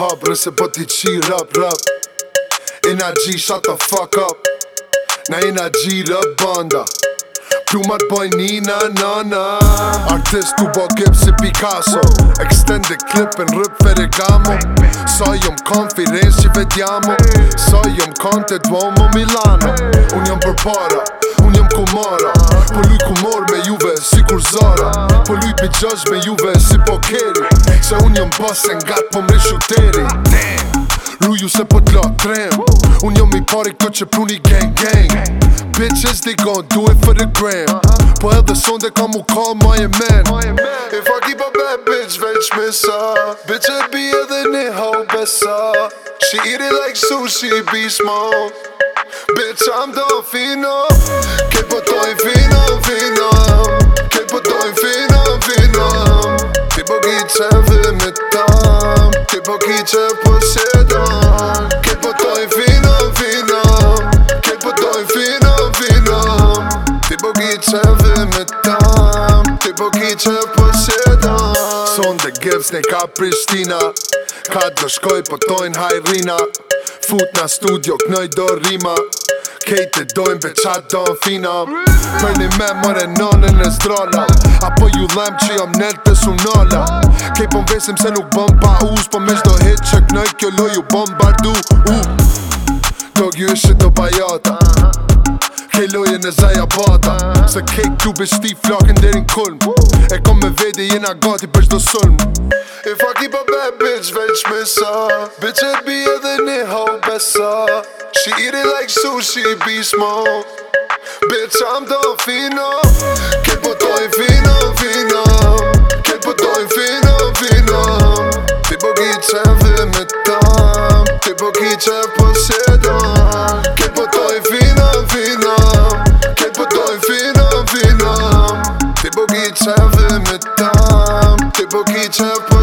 hub Rëse po t'i qi rap rap Energy shut the fuck up Na gji rë banda Plumat boj nina nana Artist t'u bo gip si Picasso Extended clip në rëp Ferregamo Sa jom konfirenc që vedjamo Sa jom kante duomo Milano Unë jom për para, unë jom kumara Po kumor me juve si kur zara Po lujt mi gjash me juve si pokeri unë jëm bës e nga të po shuteri Ruju se po t'la trem Unë jëm i pari këtë që pruni gang gang Bitches they gon' do it for the gram Po edhe sonde kam u call my man If I keep a bad bitch veç me sa Bitch e bi edhe një ho besa She eat it like sushi be small Bitch I'm do fino Ke po tojnë fino fino Ke po tojnë fino fino Ti po gjitë Ti po ki qe posedon Ke po tojn vina, vina Ke po tojn vina, vina Ti po ki qe vimetan Ti po ki qe Ti po ki qe posedon Son de gips ne ka prishtina Ka do shkoj po tojn hajrina Fut na studio Knoj do rima Ke te dojn be qadon fina Përni me more nonen e zdrola Apo ju lem qi omner te su nola Kejt pëm po vesim se nuk bëm pa us Po me shdo hit që knoj kjo loj u bëm bardu U Dog ju ishë do bajata Kej e në zaja bata Se kejt ju beshti flakën derin kulm E kom me vedi jena gati për shdo sulm If I keep a bad bitch veç me sa Bitch e bi edhe një hau besa She eat it like sushi be small Bitch I'm the fino Kej po toj fino fino po ki që posjedo Ke po toj fina, fina Ke po toj fina, fina Ti po ki që vë me tam Ti po ki që posjedo